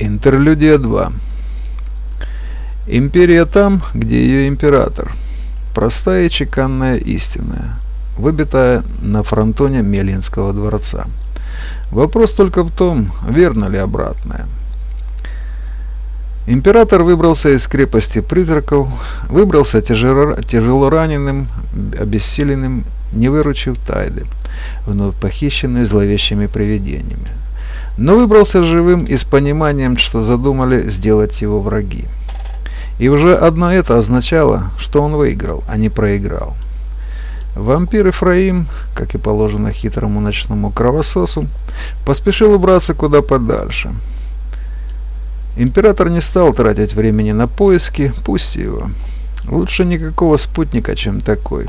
Интерлюдия 2. Империя там, где ее император. Простая чеканная истина, выбитая на фронтоне Мелинского дворца. Вопрос только в том, верно ли обратное. Император выбрался из крепости призраков, выбрался тяжело, раненым, обессиленным, не выручив Тайды, вновь похищенной зловещими привидениями но выбрался живым и с пониманием, что задумали сделать его враги. И уже одно это означало, что он выиграл, а не проиграл. Вампир Ефраим, как и положено хитрому ночному кровососу, поспешил убраться куда подальше. Император не стал тратить времени на поиски, пусть его. Лучше никакого спутника, чем такой.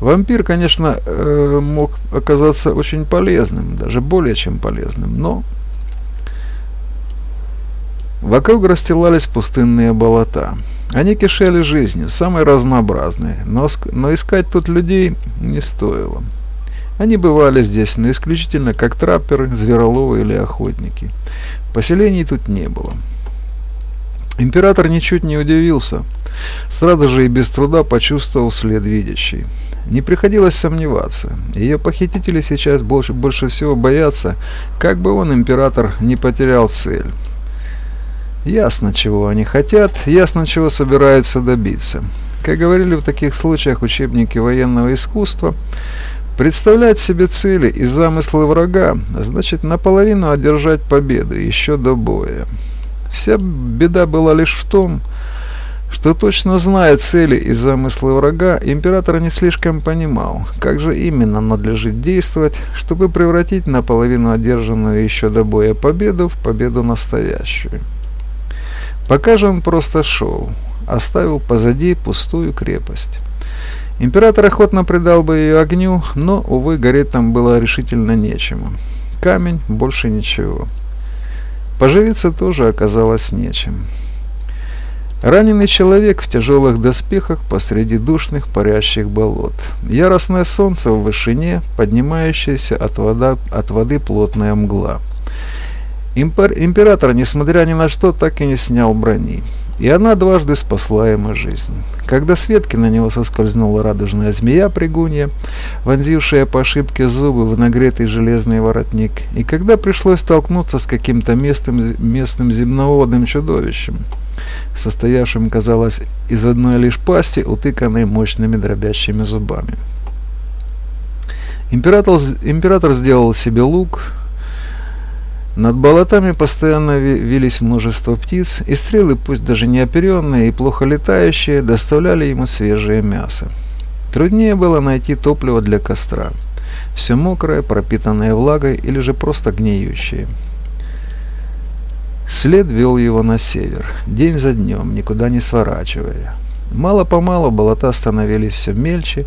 Вампир, конечно, э, мог оказаться очень полезным, даже более чем полезным, но вокруг расстилались пустынные болота. Они кишели жизнью, самой разнообразной, но, но искать тут людей не стоило. Они бывали здесь, но исключительно как трапперы, звероловы или охотники. Поселений тут не было. Император ничуть не удивился. Сразу же и без труда почувствовал след видящий. Не приходилось сомневаться. Ее похитители сейчас больше, больше всего боятся, как бы он, император, не потерял цель. Ясно, чего они хотят, ясно, чего собираются добиться. Как говорили в таких случаях учебники военного искусства, представлять себе цели и замыслы врага, значит наполовину одержать победу еще до боя. Вся беда была лишь в том, что точно зная цели и замыслы врага, император не слишком понимал, как же именно надлежит действовать, чтобы превратить наполовину одержанную еще до боя победу в победу настоящую. Пока же он просто шел, оставил позади пустую крепость. Император охотно предал бы ее огню, но, увы, гореть там было решительно нечему. Камень, больше ничего. Поживиться тоже оказалось нечем. Раненый человек в тяжелых доспехах посреди душных парящих болот. Яростное солнце в вышине, поднимающаяся от, вода, от воды плотная мгла. Импер, император, несмотря ни на что, так и не снял брони. И она дважды спасла ему жизнь. Когда с ветки на него соскользнула радужная змея-пригунья, вонзившая по ошибке зубы в нагретый железный воротник, и когда пришлось столкнуться с каким-то местным, местным земноводным чудовищем – состоявшим, казалось, из одной лишь пасти, утыканной мощными дробящими зубами. Император, император сделал себе лук. Над болотами постоянно вились множество птиц, и стрелы, пусть даже не оперенные и плохо летающие, доставляли ему свежее мясо. Труднее было найти топливо для костра. Все мокрое, пропитанное влагой или же просто гниющее. След вел его на север, день за днем, никуда не сворачивая. Мало-помалу болота становились все мельче,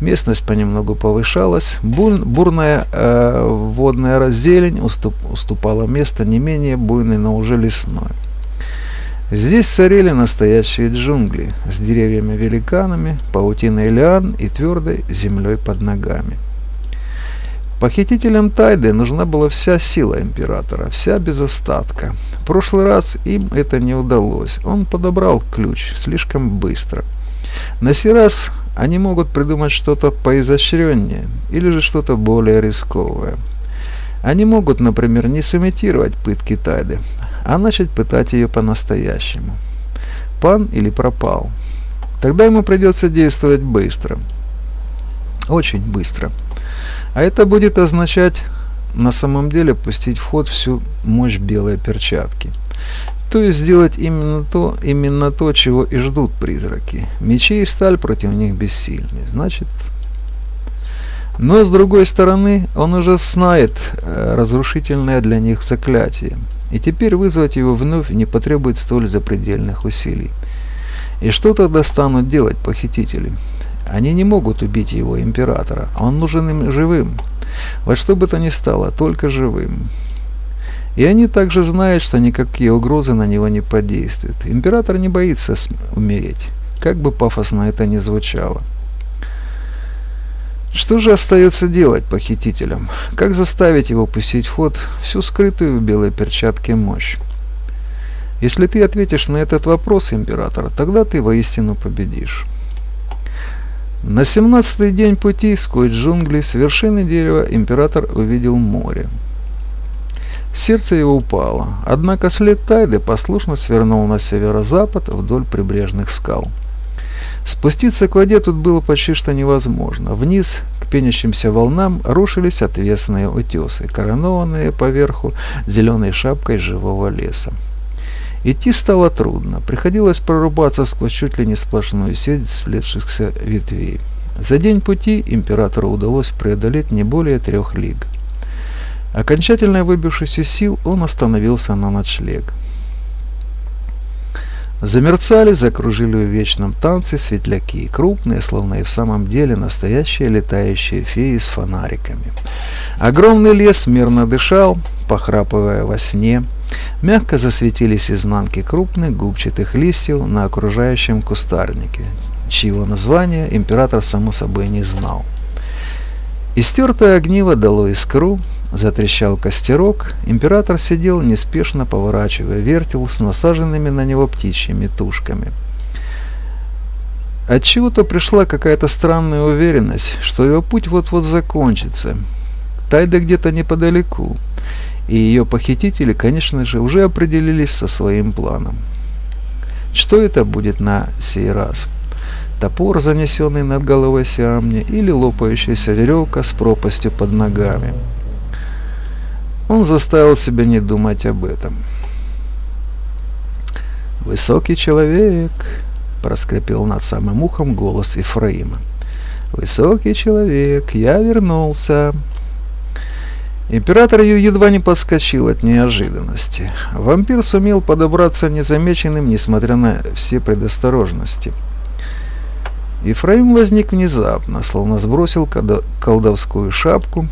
местность понемногу повышалась, бур, бурная э, водная раззелень уступ, уступала место не менее буйной, но уже лесной. Здесь царили настоящие джунгли с деревьями-великанами, паутиной лиан и твердой землей под ногами. Похитителям Тайды нужна была вся сила императора, вся без остатка. В прошлый раз им это не удалось. Он подобрал ключ слишком быстро. На сей раз они могут придумать что-то поизощреннее или же что-то более рисковое. Они могут, например, не сымитировать пытки Тайды, а начать пытать ее по-настоящему. Пан или пропал. Тогда ему придется действовать быстро. Очень быстро. А это будет означать на самом деле пустить в ход всю мощь белой перчатки. То есть сделать именно то, именно то, чего и ждут призраки. Мечи и сталь против них бессильны. Значит... Но с другой стороны, он уже знает э, разрушительное для них заклятие. И теперь вызвать его вновь не потребует столь запредельных усилий. И что тогда станут делать похитители? Они не могут убить его, императора. Он нужен им живым. Во что бы то ни стало, только живым. И они также знают, что никакие угрозы на него не подействуют. Император не боится умереть, как бы пафосно это ни звучало. Что же остается делать похитителям? Как заставить его пустить в ход всю скрытую в белой перчатке мощь? Если ты ответишь на этот вопрос, император, тогда ты воистину победишь. На семнадцатый день пути сквозь джунгли с вершины дерева император увидел море. Сердце его упало, однако след Тайды послушно свернул на северо-запад вдоль прибрежных скал. Спуститься к воде тут было почти что невозможно. Вниз к пенящимся волнам рушились отвесные утесы, коронованные поверху зеленой шапкой живого леса. Идти стало трудно, приходилось прорубаться сквозь чуть ли не сплошную сеть сплетшихся ветвей. За день пути императору удалось преодолеть не более трех лиг. Окончательно выбившись из сил, он остановился на ночлег. Замерцали, закружили в вечном танце светляки, крупные, словно и в самом деле настоящие летающие феи с фонариками. Огромный лес мирно дышал, похрапывая во сне. Мягко засветились изнанки крупных губчатых листьев на окружающем кустарнике, чьего названия император само собой не знал. Истертое огниво дало искру, затрещал костерок, император сидел неспешно поворачивая вертел с насаженными на него птичьими тушками. Отчего-то пришла какая-то странная уверенность, что его путь вот-вот закончится. Тайда где-то неподалеку и ее похитители, конечно же, уже определились со своим планом. Что это будет на сей раз? Топор, занесенный над головой Сиамни, или лопающаяся веревка с пропастью под ногами? Он заставил себя не думать об этом. «Высокий человек!» — проскрипел над самым ухом голос Ефраима. «Высокий человек, я вернулся!» Император едва не подскочил от неожиданности. Вампир сумел подобраться незамеченным, несмотря на все предосторожности. Ефраим возник внезапно, словно сбросил колдовскую шапку,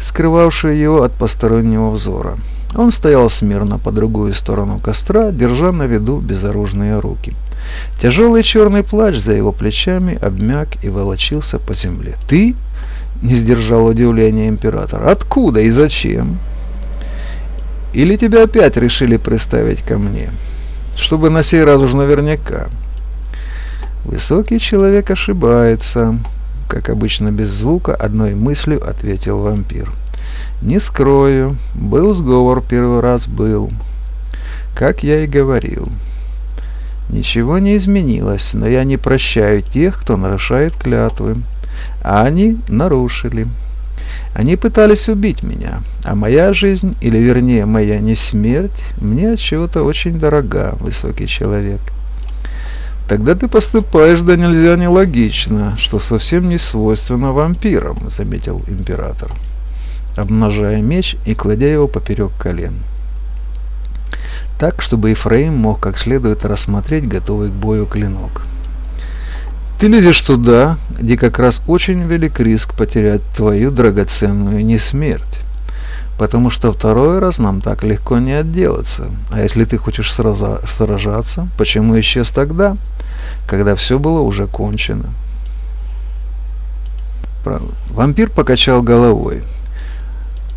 скрывавшую его от постороннего взора. Он стоял смирно по другую сторону костра, держа на виду безоружные руки. Тяжелый черный плащ за его плечами обмяк и волочился по земле. «Ты?» Не сдержал удивления император. Откуда и зачем? Или тебя опять решили приставить ко мне? Чтобы на сей раз уж наверняка. Высокий человек ошибается. Как обычно без звука, одной мыслью ответил вампир. Не скрою, был сговор первый раз был. Как я и говорил. Ничего не изменилось, но я не прощаю тех, кто нарушает клятвы а они нарушили. Они пытались убить меня, а моя жизнь, или вернее моя не смерть, мне от чего-то очень дорога, высокий человек. Тогда ты поступаешь да нельзя нелогично, что совсем не свойственно вампирам, заметил император, обнажая меч и кладя его поперек колен. Так, чтобы Ефраим мог как следует рассмотреть готовый к бою клинок. Ты лезешь туда, где как раз очень велик риск потерять твою драгоценную не смерть. Потому что второй раз нам так легко не отделаться. А если ты хочешь сраза, сражаться, почему исчез тогда, когда все было уже кончено? Вампир покачал головой.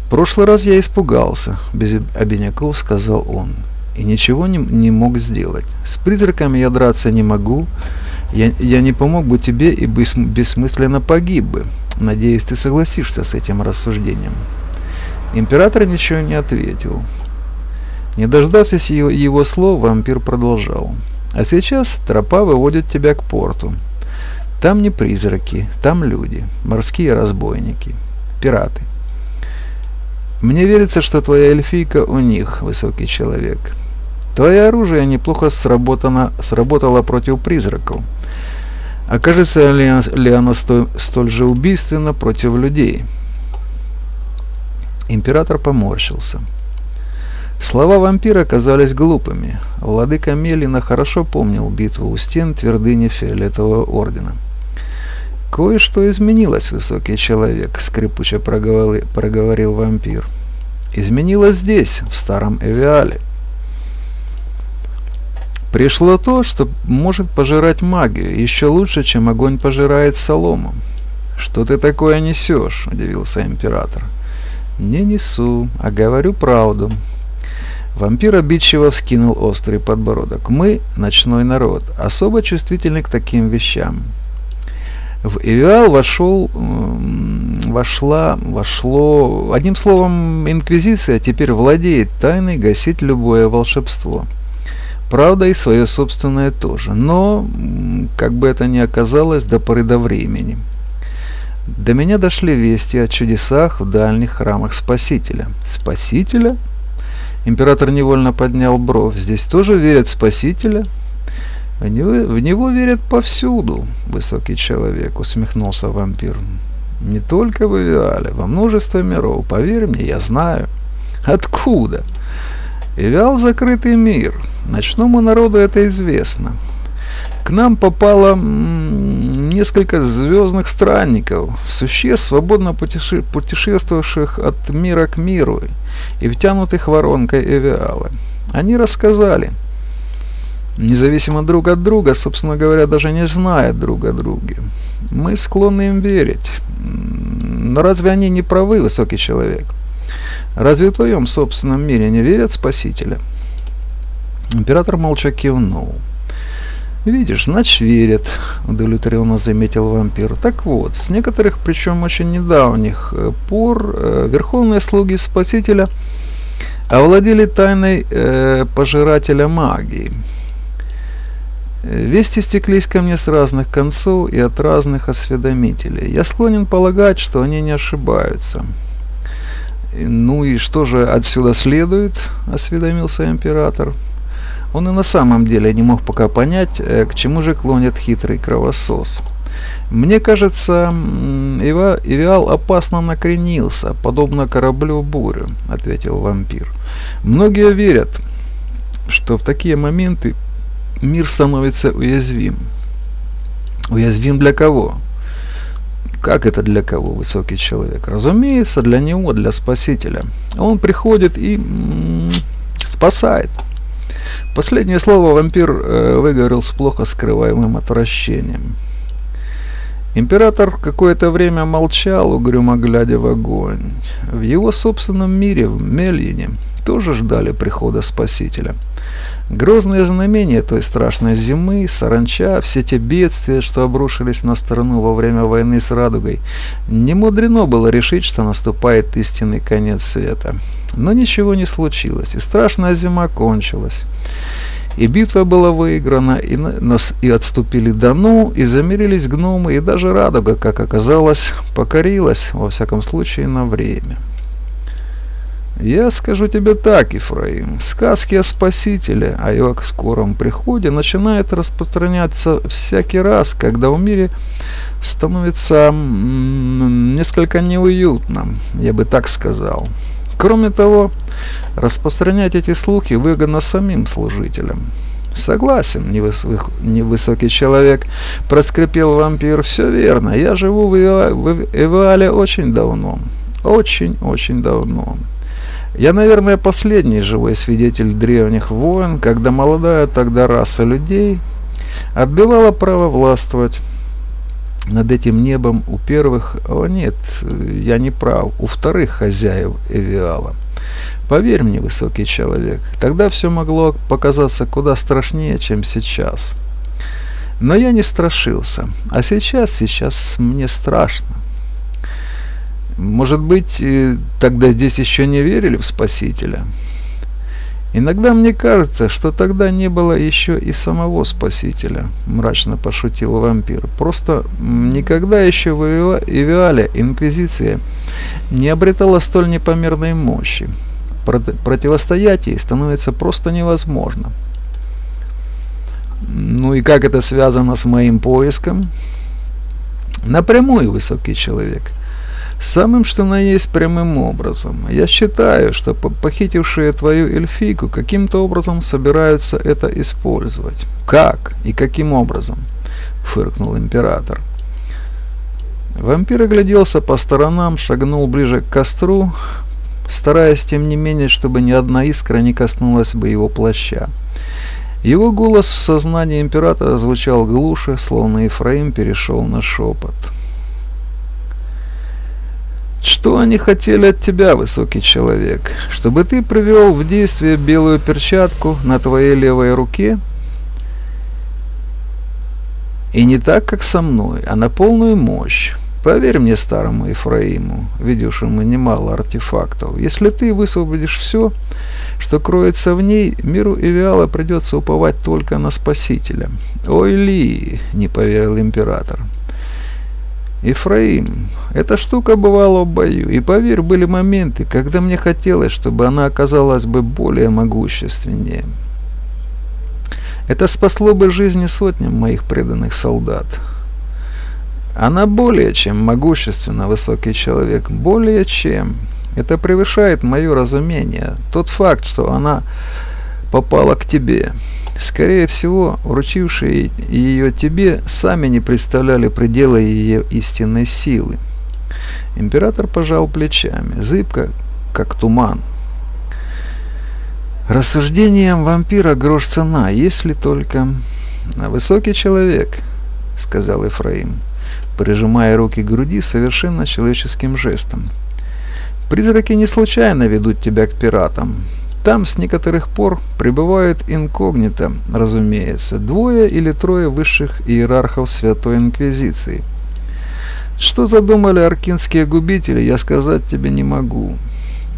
«Прошлый раз я испугался», — без обиняков сказал он. «И ничего не, не мог сделать. С призраками я драться не могу, я, я не помог бы тебе и бессмысленно погиб бы. Надеюсь, ты согласишься с этим рассуждением. Император ничего не ответил. Не дождавшись его, его слов, вампир продолжал. А сейчас тропа выводит тебя к порту. Там не призраки, там люди, морские разбойники, пираты. Мне верится, что твоя эльфийка у них, высокий человек. Твое оружие неплохо сработано, сработало против призраков. Окажется ли оно столь же убийственно против людей? Император поморщился. Слова вампира казались глупыми. Владыка Мелина хорошо помнил битву у стен твердыни Фиолетового Ордена. «Кое-что изменилось, высокий человек», — скрипуче проговорил, проговорил вампир. «Изменилось здесь, в старом Эвиале. Пришло то, что может пожирать магию, еще лучше, чем огонь пожирает солому. «Что ты такое несешь?» – удивился император. «Не несу, а говорю правду. Вампир обидчиво вскинул острый подбородок. Мы, ночной народ, особо чувствительны к таким вещам. В Эвиал вошел, вошла, вошло, одним словом, Инквизиция теперь владеет тайной гасить любое волшебство. Правда, и свое собственное тоже. Но, как бы это ни оказалось, до поры до времени. До меня дошли вести о чудесах в дальних храмах Спасителя. Спасителя? Император невольно поднял бровь. Здесь тоже верят в Спасителя? В него, в него верят повсюду, высокий человек, усмехнулся вампир. Не только в Ивиале, во множестве миров. Поверь мне, я знаю. Откуда? Ивиал закрытый мир. Ночному народу это известно. К нам попало несколько звездных странников, существ, свободно путеше путешествовавших от мира к миру и втянутых воронкой Эвиалы. Они рассказали, независимо друг от друга, собственно говоря, даже не зная друг о друге. Мы склонны им верить. Но разве они не правы, высокий человек? Разве в твоем собственном мире не верят Спасителя? Император молча кивнул. «Видишь, значит, верят», — удовлетворенно заметил вампир. «Так вот, с некоторых, причем очень недавних э, пор, э, верховные слуги Спасителя овладели тайной э, пожирателя магии. Вести стеклись ко мне с разных концов и от разных осведомителей. Я склонен полагать, что они не ошибаются». «Ну и что же отсюда следует?» — осведомился император. Он и на самом деле не мог пока понять, э, к чему же клонит хитрый кровосос. Мне кажется, Ива, Ивиал опасно накренился, подобно кораблю бурю, ответил вампир. Многие верят, что в такие моменты мир становится уязвим. Уязвим для кого? Как это для кого, высокий человек? Разумеется, для него, для спасителя. Он приходит и спасает. Последнее слово вампир э, выговорил с плохо скрываемым отвращением. Император какое-то время молчал, угрюмо глядя в огонь. В его собственном мире, в Мельине, тоже ждали прихода Спасителя. Грозные знамения той страшной зимы, саранча, все те бедствия, что обрушились на страну во время войны с Радугой, не мудрено было решить, что наступает истинный конец света. Но ничего не случилось, и страшная зима кончилась. И битва была выиграна, и, нас, и отступили Дону, и замирились гномы, и даже Радуга, как оказалось, покорилась, во всяком случае, на время. Я скажу тебе так, Ефраим, сказки о Спасителе, о его скором приходе начинают распространяться всякий раз, когда в мире становится несколько неуютно, я бы так сказал. Кроме того, распространять эти слухи выгодно самим служителям. Согласен, невысок, невысокий человек, проскрипел вампир. Все верно, я живу в, Эва, в Эвале очень давно. Очень-очень давно. Я, наверное, последний живой свидетель древних войн, когда молодая тогда раса людей отбивала право властвовать над этим небом у первых, о нет, я не прав, у вторых хозяев Эвиала. Поверь мне, высокий человек, тогда все могло показаться куда страшнее, чем сейчас. Но я не страшился, а сейчас, сейчас мне страшно. Может быть, тогда здесь еще не верили в Спасителя? Иногда мне кажется, что тогда не было еще и самого Спасителя, мрачно пошутил вампир. Просто никогда еще в Ивиале Инквизиция не обретала столь непомерной мощи. Противостоять ей становится просто невозможно. Ну и как это связано с моим поиском? Напрямую, высокий человек. Самым что на есть прямым образом. Я считаю, что похитившие твою эльфийку каким-то образом собираются это использовать. Как и каким образом? Фыркнул император. Вампир огляделся по сторонам, шагнул ближе к костру, стараясь тем не менее, чтобы ни одна искра не коснулась бы его плаща. Его голос в сознании императора звучал глуше, словно Ефраим перешел на шепот. Что они хотели от тебя, высокий человек? Чтобы ты привел в действие белую перчатку на твоей левой руке? И не так, как со мной, а на полную мощь. Поверь мне, старому Ефраиму, видевшему немало артефактов, если ты высвободишь все, что кроется в ней, миру Эвиала придется уповать только на Спасителя. «Ой, Ли!» — не поверил император. «Ефраим, эта штука бывала в бою, и, поверь, были моменты, когда мне хотелось, чтобы она оказалась бы более могущественнее. Это спасло бы жизни сотням моих преданных солдат». Она более чем могущественно высокий человек, более чем. Это превышает мое разумение. Тот факт, что она попала к тебе. Скорее всего, вручившие ее тебе сами не представляли предела ее истинной силы. Император пожал плечами, зыбко, как туман. Рассуждением вампира грош цена, если только... «Высокий человек», — сказал Ефраим, прижимая руки к груди совершенно человеческим жестом. Призраки не случайно ведут тебя к пиратам. Там с некоторых пор пребывают инкогнито, разумеется, двое или трое высших иерархов Святой Инквизиции. Что задумали аркинские губители, я сказать тебе не могу.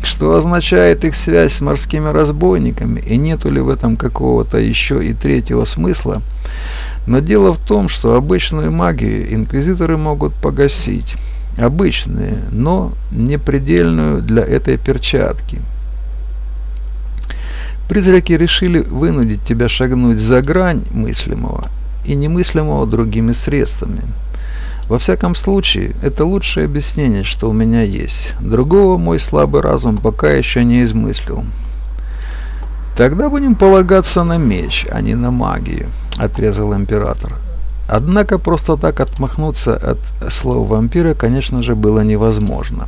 Что означает их связь с морскими разбойниками, и нету ли в этом какого-то еще и третьего смысла, но дело в том, что обычную магию инквизиторы могут погасить обычные, но непредельную для этой перчатки. Призраки решили вынудить тебя шагнуть за грань мыслимого и немыслимого другими средствами. Во всяком случае, это лучшее объяснение, что у меня есть. Другого мой слабый разум пока еще не измыслил. Тогда будем полагаться на меч, а не на магию, отрезал император. Однако просто так отмахнуться от слов вампира, конечно же, было невозможно.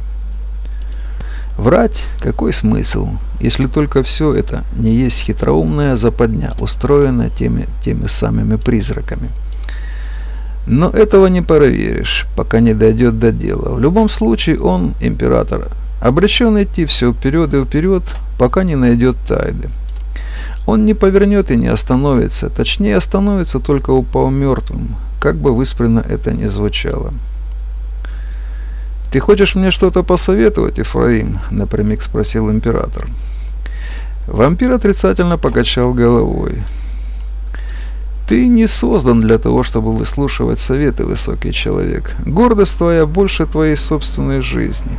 Врать какой смысл, если только все это не есть хитроумная западня, устроенная теми, теми самыми призраками. Но этого не проверишь, пока не дойдет до дела. В любом случае он, император, обречен идти все вперед и вперед, пока не найдет тайды. Он не повернет и не остановится, точнее остановится только упал мертвым, как бы выспренно это ни звучало. «Ты хочешь мне что-то посоветовать, Ефраим?» — напрямик спросил император. Вампир отрицательно покачал головой. «Ты не создан для того, чтобы выслушивать советы, высокий человек. Гордость твоя больше твоей собственной жизни.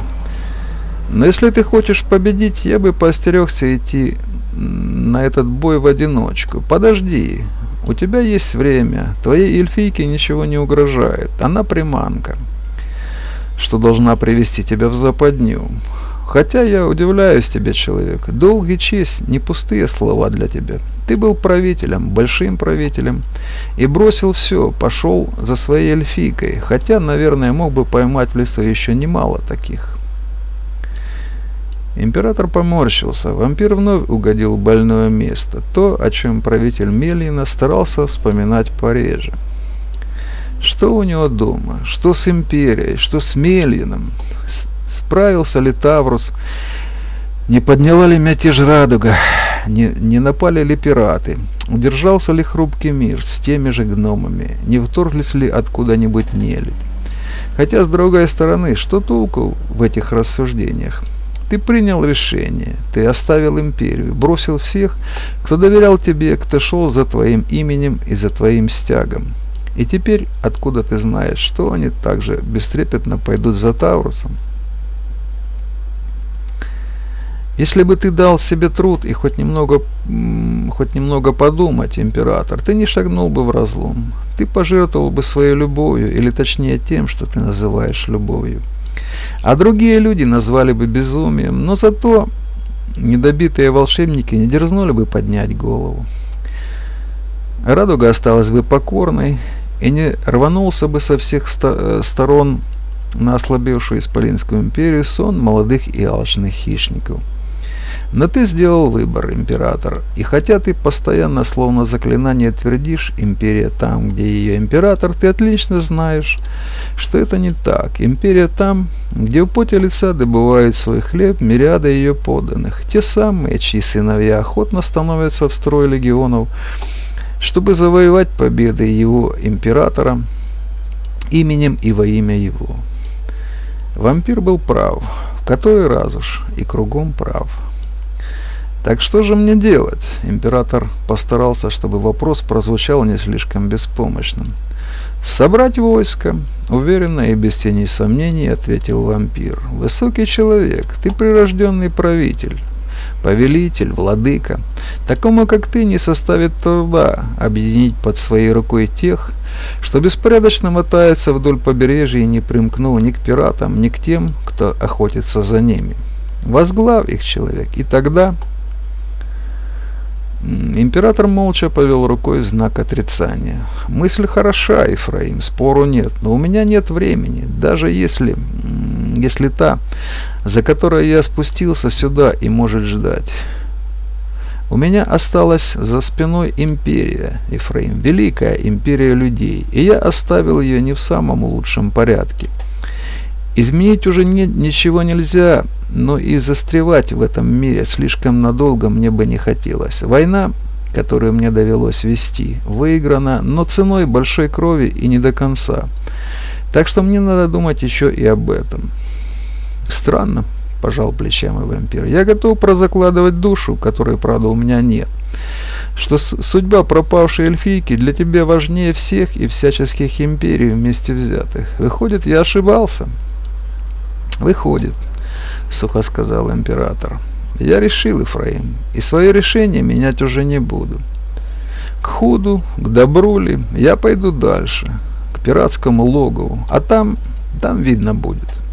Но если ты хочешь победить, я бы поостерегся идти на этот бой в одиночку. Подожди, у тебя есть время, твоей эльфийке ничего не угрожает, она приманка, что должна привести тебя в западню. Хотя я удивляюсь тебе, человек, долг и честь не пустые слова для тебя. Ты был правителем, большим правителем, и бросил все, пошел за своей эльфийкой, хотя, наверное, мог бы поймать в лесу еще немало таких. Император поморщился. Вампир вновь угодил в больное место. То, о чем правитель Мелина старался вспоминать пореже. Что у него дома? Что с империей? Что с Мелином? Справился ли Таврус? Не подняла ли мятеж радуга? Не, не напали ли пираты? Удержался ли хрупкий мир с теми же гномами? Не вторглись ли откуда-нибудь нели? Хотя, с другой стороны, что толку в этих рассуждениях? Ты принял решение, ты оставил империю, бросил всех, кто доверял тебе, кто шел за твоим именем и за твоим стягом. И теперь, откуда ты знаешь, что они также бестрепетно пойдут за Таурусом? Если бы ты дал себе труд и хоть немного, хоть немного подумать, император, ты не шагнул бы в разлом. Ты пожертвовал бы своей любовью, или точнее тем, что ты называешь любовью а другие люди назвали бы безумием, но зато недобитые волшебники не дерзнули бы поднять голову. Радуга осталась бы покорной и не рванулся бы со всех ста сторон на ослабевшую Исполинскую империю сон молодых и алчных хищников. Но ты сделал выбор, император, и хотя ты постоянно словно заклинание твердишь «империя там, где ее император», ты отлично знаешь, что это не так. Империя там, где в поте лица добывают свой хлеб мириады ее подданных, те самые, чьи сыновья охотно становятся в строй легионов, чтобы завоевать победы его императора именем и во имя его. Вампир был прав, в который раз уж и кругом прав. Так что же мне делать? Император постарался, чтобы вопрос прозвучал не слишком беспомощным. «Собрать войско», — уверенно и без тени сомнений ответил вампир. «Высокий человек, ты прирожденный правитель, повелитель, владыка. Такому, как ты, не составит труда объединить под своей рукой тех, что беспорядочно мотается вдоль побережья и не примкнул ни к пиратам, ни к тем, кто охотится за ними. Возглав их человек, и тогда Император молча повел рукой в знак отрицания. «Мысль хороша, Ефраим, спору нет, но у меня нет времени, даже если, если та, за которой я спустился сюда и может ждать. У меня осталась за спиной империя, Ефраим, великая империя людей, и я оставил ее не в самом лучшем порядке. Изменить уже не, ничего нельзя, но и застревать в этом мире слишком надолго мне бы не хотелось. Война, которую мне довелось вести, выиграна, но ценой большой крови и не до конца. Так что мне надо думать еще и об этом. Странно, пожал плечами вампир. Я готов прозакладывать душу, которой, правда, у меня нет. Что судьба пропавшей эльфийки для тебя важнее всех и всяческих империй вместе взятых. Выходит, я ошибался. Выходит, сухо сказал император. Я решил, Ефраим, и свое решение менять уже не буду. К худу, к добру ли, я пойду дальше, к пиратскому логову, а там, там видно будет.